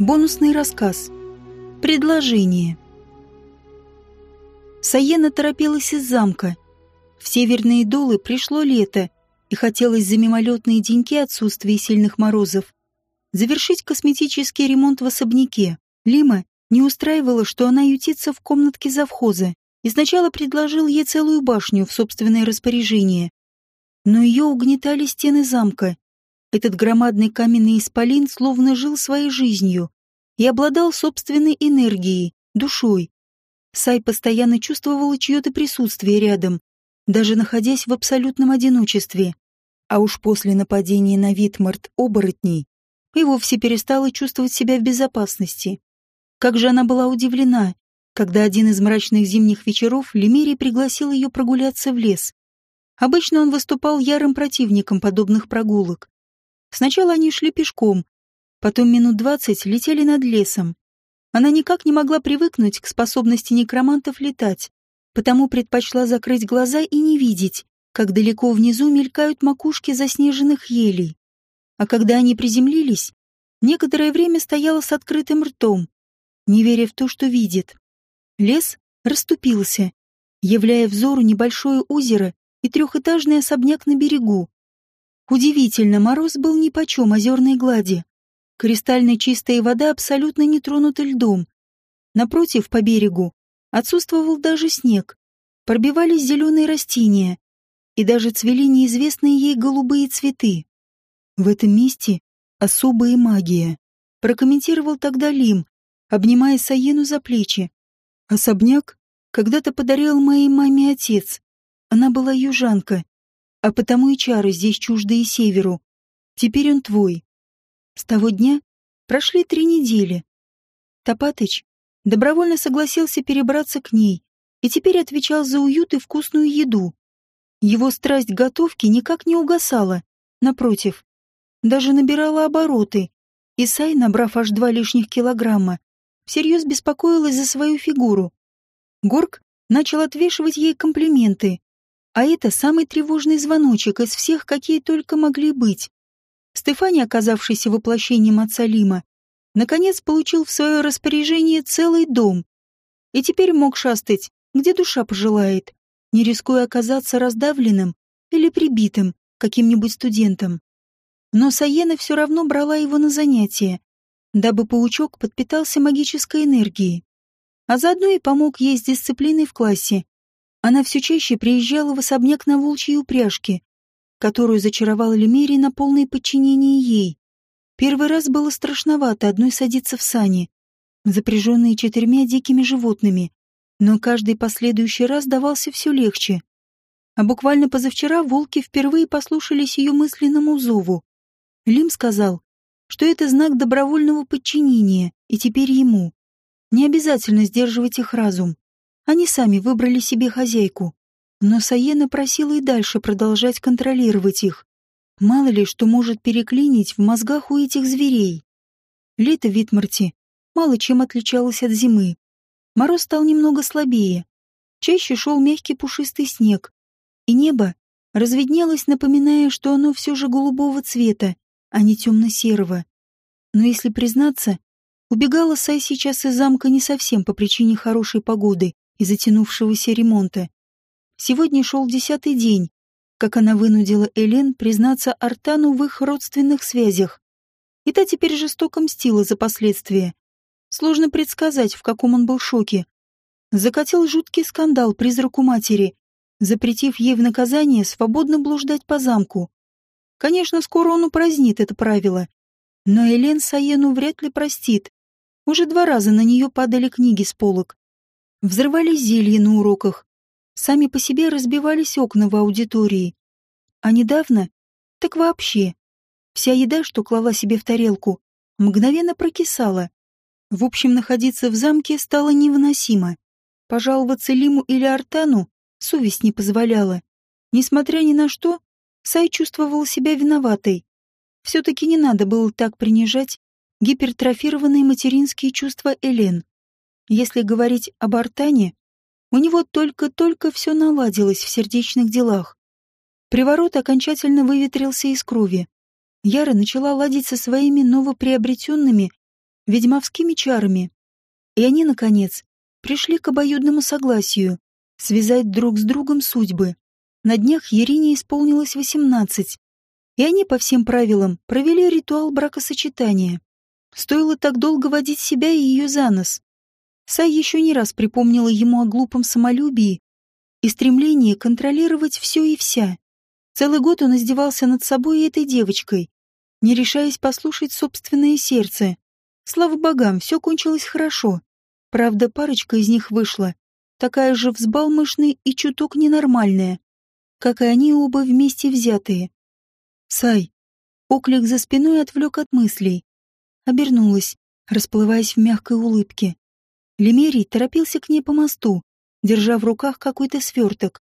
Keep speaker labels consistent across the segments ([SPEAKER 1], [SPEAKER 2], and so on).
[SPEAKER 1] Бонусный рассказ. Предложение. Саена торопилась из замка. В северные долы пришло лето, и хотелось за мимолетные деньки отсутствия сильных морозов завершить косметический ремонт в особняке. Лима не устраивала, что она ютится в комнатке завхоза, и сначала предложил ей целую башню в собственное распоряжение. Но ее угнетали стены замка, этот громадный каменный исполин словно жил своей жизнью и обладал собственной энергией, душой. Сай постоянно чувствовала чье-то присутствие рядом, даже находясь в абсолютном одиночестве. А уж после нападения на Витмарт оборотней и вовсе перестала чувствовать себя в безопасности. Как же она была удивлена, когда один из мрачных зимних вечеров Лемерий пригласил ее прогуляться в лес. Обычно он выступал ярым противником подобных прогулок, Сначала они шли пешком, потом минут двадцать летели над лесом. Она никак не могла привыкнуть к способности некромантов летать, потому предпочла закрыть глаза и не видеть, как далеко внизу мелькают макушки заснеженных елей. А когда они приземлились, некоторое время стояла с открытым ртом, не веря в то, что видит. Лес расступился, являя взору небольшое озеро и трехэтажный особняк на берегу. Удивительно, мороз был нипочем озерной глади. Кристально чистая вода абсолютно не тронута льдом. Напротив, по берегу, отсутствовал даже снег. Пробивались зеленые растения. И даже цвели неизвестные ей голубые цветы. В этом месте особая магия. Прокомментировал тогда Лим, обнимая Саену за плечи. Особняк когда-то подарил моей маме отец. Она была южанка а потому и чары здесь чуждые северу. Теперь он твой. С того дня прошли три недели. Топатыч добровольно согласился перебраться к ней и теперь отвечал за уют и вкусную еду. Его страсть к готовке никак не угасала, напротив, даже набирала обороты, и Сай, набрав аж два лишних килограмма, всерьез беспокоилась за свою фигуру. Горг начал отвешивать ей комплименты, а это самый тревожный звоночек из всех, какие только могли быть. Стефани, оказавшийся воплощением отца Лима, наконец получил в свое распоряжение целый дом. И теперь мог шастать, где душа пожелает, не рискуя оказаться раздавленным или прибитым каким-нибудь студентом. Но Саена все равно брала его на занятия, дабы паучок подпитался магической энергией, а заодно и помог ей с дисциплиной в классе она все чаще приезжала в особняк на волчьей упряжке, которую зачаровала Лемерий на полное подчинение ей. Первый раз было страшновато одной садиться в сани, запряженные четырьмя дикими животными, но каждый последующий раз давался все легче. А буквально позавчера волки впервые послушались ее мысленному зову. Лим сказал, что это знак добровольного подчинения, и теперь ему. Не обязательно сдерживать их разум. Они сами выбрали себе хозяйку. Но Саена просила и дальше продолжать контролировать их. Мало ли, что может переклинить в мозгах у этих зверей. Лето в Витмарте мало чем отличалось от зимы. Мороз стал немного слабее. Чаще шел мягкий пушистый снег. И небо разведнелось, напоминая, что оно все же голубого цвета, а не темно-серого. Но если признаться, убегала Сай сейчас из замка не совсем по причине хорошей погоды и затянувшегося ремонта. Сегодня шел десятый день, как она вынудила Элен признаться Артану в их родственных связях. И та теперь жестоко мстила за последствия. Сложно предсказать, в каком он был шоке. Закатил жуткий скандал призраку матери, запретив ей в наказание свободно блуждать по замку. Конечно, скоро он упразднит это правило. Но Элен Саену вряд ли простит. Уже два раза на нее падали книги с полок. Взрывались зелья на уроках. Сами по себе разбивались окна в аудитории. А недавно, так вообще, вся еда, что клала себе в тарелку, мгновенно прокисала. В общем, находиться в замке стало невыносимо. Пожаловаться Лиму или Артану совесть не позволяла. Несмотря ни на что, Сай чувствовал себя виноватой. Все-таки не надо было так принижать гипертрофированные материнские чувства Элен. Если говорить об Артане, у него только-только все наладилось в сердечных делах. Приворот окончательно выветрился из крови. Яра начала ладить со своими новоприобретенными ведьмовскими чарами. И они, наконец, пришли к обоюдному согласию связать друг с другом судьбы. На днях Ерине исполнилось восемнадцать, и они по всем правилам провели ритуал бракосочетания. Стоило так долго водить себя и ее за нос. Сай еще не раз припомнила ему о глупом самолюбии и стремлении контролировать все и вся. Целый год он издевался над собой и этой девочкой, не решаясь послушать собственное сердце. Слава богам, все кончилось хорошо. Правда, парочка из них вышла, такая же взбалмошная и чуток ненормальная, как и они оба вместе взятые. Сай. Оклик за спиной отвлек от мыслей. Обернулась, расплываясь в мягкой улыбке. Лемерий торопился к ней по мосту, держа в руках какой-то сверток.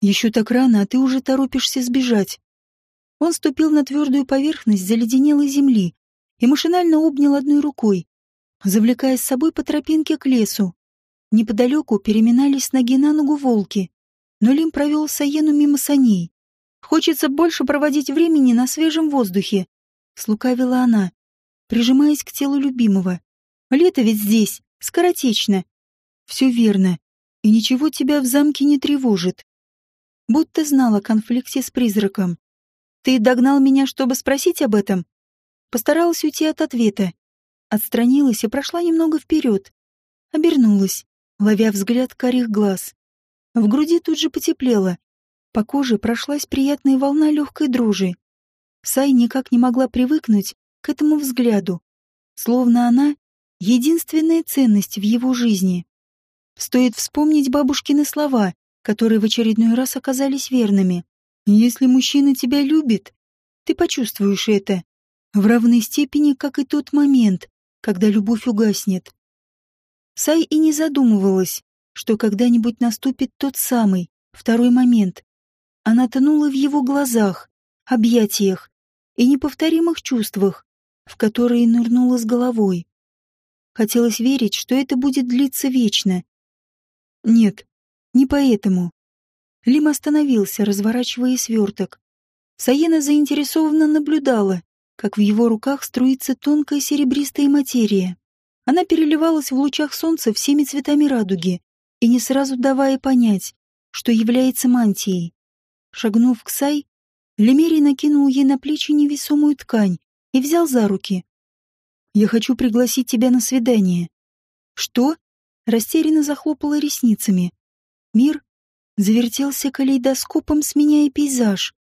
[SPEAKER 1] «Еще так рано, а ты уже торопишься сбежать». Он ступил на твердую поверхность заледенелой земли и машинально обнял одной рукой, завлекая с собой по тропинке к лесу. Неподалеку переминались ноги на ногу волки, но Лим провел Саену мимо саней. «Хочется больше проводить времени на свежем воздухе», — слукавила она, прижимаясь к телу любимого. «Лето ведь здесь, скоротечно». «Все верно, и ничего тебя в замке не тревожит». Будто знал о конфликте с призраком. «Ты догнал меня, чтобы спросить об этом?» Постаралась уйти от ответа. Отстранилась и прошла немного вперед. Обернулась, ловя взгляд карих глаз. В груди тут же потеплело. По коже прошлась приятная волна легкой дрожи. Сай никак не могла привыкнуть к этому взгляду, словно она — единственная ценность в его жизни. Стоит вспомнить бабушкины слова, которые в очередной раз оказались верными. «Если мужчина тебя любит, ты почувствуешь это. В равной степени, как и тот момент, когда любовь угаснет. Сай и не задумывалась, что когда-нибудь наступит тот самый, второй момент. Она тонула в его глазах, объятиях и неповторимых чувствах, в которые нырнула с головой. Хотелось верить, что это будет длиться вечно. Нет, не поэтому. Лим остановился, разворачивая сверток. Саена заинтересованно наблюдала, как в его руках струится тонкая серебристая материя. Она переливалась в лучах солнца всеми цветами радуги и не сразу давая понять, что является мантией. Шагнув к Сай, Лемерий накинул ей на плечи невесомую ткань и взял за руки. «Я хочу пригласить тебя на свидание». «Что?» Растерянно захлопала ресницами. Мир завертелся калейдоскопом, сменяя пейзаж.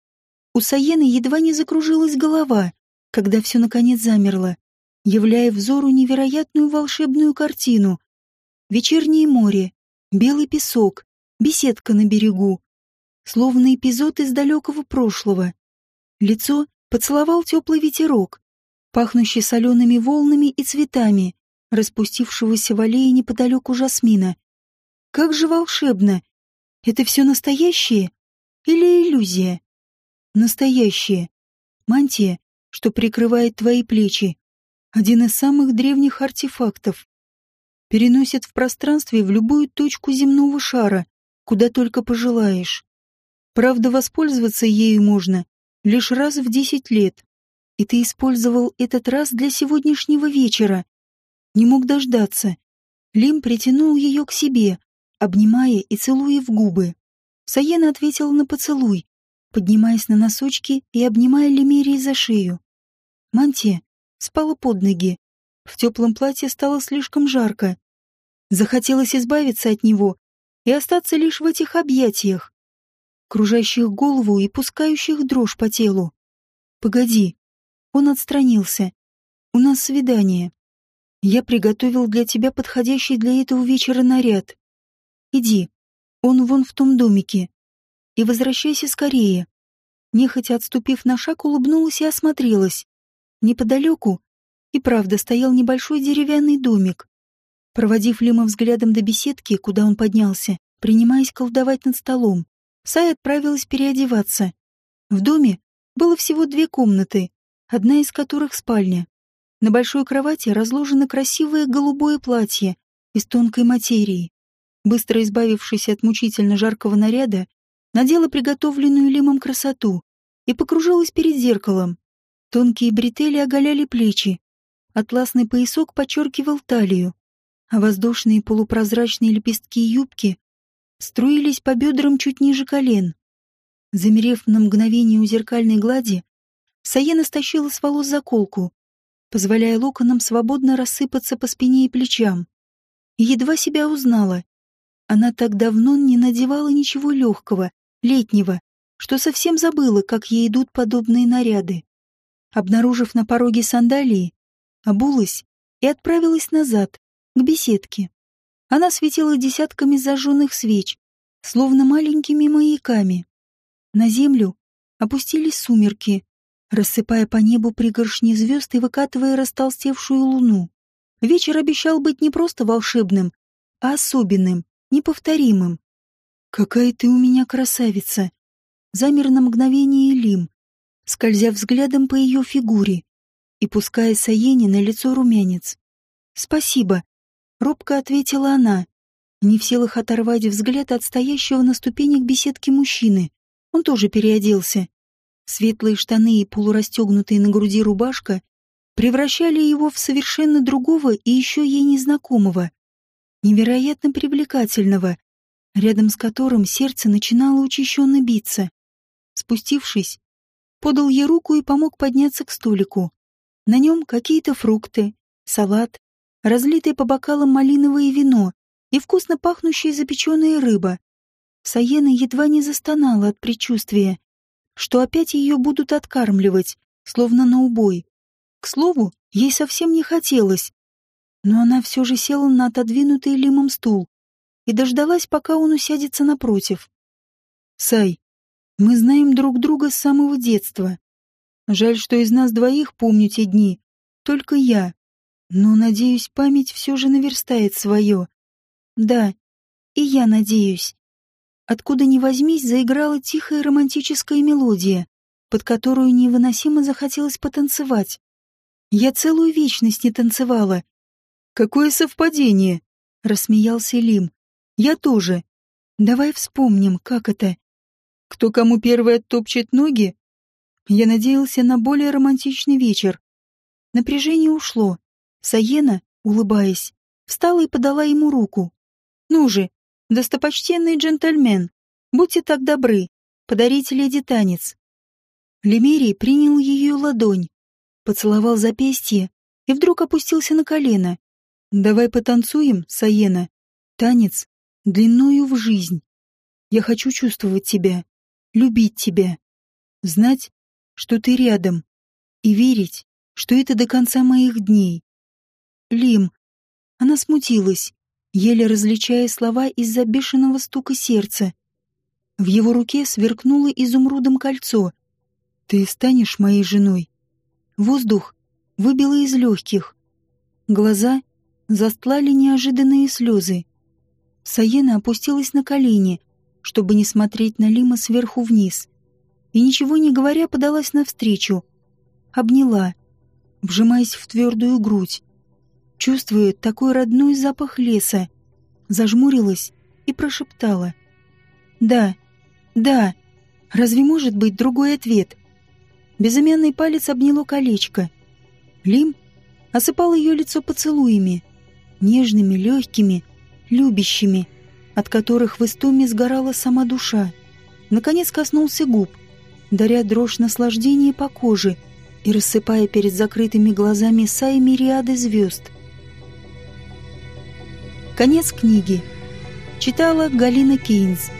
[SPEAKER 1] У Саены едва не закружилась голова, когда все наконец замерло, являя взору невероятную волшебную картину. Вечернее море, белый песок, беседка на берегу, словно эпизод из далекого прошлого. Лицо поцеловал теплый ветерок, пахнущий солеными волнами и цветами, распустившегося в аллее неподалеку жасмина. Как же волшебно! Это все настоящее или иллюзия? Настоящее. Мантия что прикрывает твои плечи. Один из самых древних артефактов. Переносит в пространстве в любую точку земного шара, куда только пожелаешь. Правда, воспользоваться ею можно лишь раз в десять лет. И ты использовал этот раз для сегодняшнего вечера. Не мог дождаться. Лим притянул ее к себе, обнимая и целуя в губы. Саена ответила на поцелуй, поднимаясь на носочки и обнимая Лемерии за шею. Мантия спала под ноги. В теплом платье стало слишком жарко. Захотелось избавиться от него и остаться лишь в этих объятиях, кружащих голову и пускающих дрожь по телу. «Погоди». Он отстранился. «У нас свидание. Я приготовил для тебя подходящий для этого вечера наряд. Иди. Он вон в том домике и возвращайся скорее. Нехотя отступив на шаг, улыбнулась и осмотрелась. Неподалеку и правда стоял небольшой деревянный домик. Проводив Лима взглядом до беседки, куда он поднялся, принимаясь колдовать над столом, Сай отправилась переодеваться. В доме было всего две комнаты, одна из которых спальня. На большой кровати разложено красивое голубое платье из тонкой материи. Быстро избавившись от мучительно жаркого наряда, надела приготовленную Лимом красоту и покружилась перед зеркалом. Тонкие бретели оголяли плечи, Атласный поясок подчеркивал талию, а воздушные полупрозрачные лепестки юбки струились по бедрам чуть ниже колен. Замерев на мгновение у зеркальной глади, Саена стащила с волос заколку, позволяя локонам свободно рассыпаться по спине и плечам. Едва себя узнала. Она так давно не надевала ничего легкого, летнего, что совсем забыла, как ей идут подобные наряды. Обнаружив на пороге сандалии, обулась и отправилась назад, к беседке. Она светила десятками зажженных свеч, словно маленькими маяками. На землю опустились сумерки, рассыпая по небу пригоршни звезд и выкатывая растолстевшую луну. Вечер обещал быть не просто волшебным, а особенным, неповторимым. «Какая ты у меня красавица!» Замер на мгновение Лим, скользя взглядом по ее фигуре и пуская Саене на лицо румянец. «Спасибо», — робко ответила она, не в силах оторвать взгляд от стоящего на ступенях беседки мужчины. Он тоже переоделся. Светлые штаны и полурастегнутые на груди рубашка превращали его в совершенно другого и еще ей незнакомого, невероятно привлекательного, рядом с которым сердце начинало учащенно биться. Спустившись, подал ей руку и помог подняться к столику. На нем какие-то фрукты, салат, разлитое по бокалам малиновое вино и вкусно пахнущая запеченная рыба. Саена едва не застонала от предчувствия, что опять ее будут откармливать, словно на убой. К слову, ей совсем не хотелось, но она все же села на отодвинутый лимом стул и дождалась, пока он усядется напротив. «Сай, мы знаем друг друга с самого детства. Жаль, что из нас двоих помню те дни, только я. Но, надеюсь, память все же наверстает свое. Да, и я надеюсь. Откуда ни возьмись, заиграла тихая романтическая мелодия, под которую невыносимо захотелось потанцевать. Я целую вечность не танцевала. «Какое совпадение!» — рассмеялся Лим. «Я тоже. Давай вспомним, как это. Кто кому первый оттопчет ноги? Я надеялся на более романтичный вечер. Напряжение ушло. Саена, улыбаясь, встала и подала ему руку. «Ну же, достопочтенный джентльмен, будьте так добры, подарите леди танец». Лемерий принял ее ладонь, поцеловал запястье и вдруг опустился на колено. «Давай потанцуем, Саена. Танец длиною в жизнь. Я хочу чувствовать тебя, любить тебя, знать, что ты рядом, и верить, что это до конца моих дней. Лим. Она смутилась, еле различая слова из-за бешеного стука сердца. В его руке сверкнуло изумрудом кольцо. «Ты станешь моей женой». Воздух выбило из легких. Глаза застлали неожиданные слезы. Саена опустилась на колени, чтобы не смотреть на Лима сверху вниз, и, ничего не говоря, подалась навстречу. Обняла, вжимаясь в твердую грудь чувствуя такой родной запах леса, зажмурилась и прошептала. «Да, да, разве может быть другой ответ?» Безымянный палец обняло колечко. Лим осыпал ее лицо поцелуями, нежными, легкими, любящими, от которых в истоме сгорала сама душа. Наконец коснулся губ, даря дрожь наслаждения по коже и рассыпая перед закрытыми глазами саи мириады звезд — Конец книги. Читала Галина Кейнс.